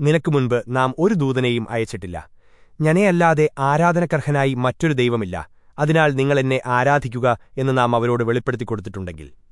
നിനക്കു മുൻപ് നാം ഒരു ദൂതനെയും അയച്ചിട്ടില്ല. ഞനെയല്ലാതെ ആരാധനക്കർഹനായി മറ്റൊരു ദൈവമില്ല. അതിനാൽ നിങ്ങൾ എന്നെ ആരാധിക്കുക എന്ന് നാം അവരോട് വെളിപ്പെടുത്തിക്കൊടുത്തിട്ടുണ്ടെങ്കിൽ.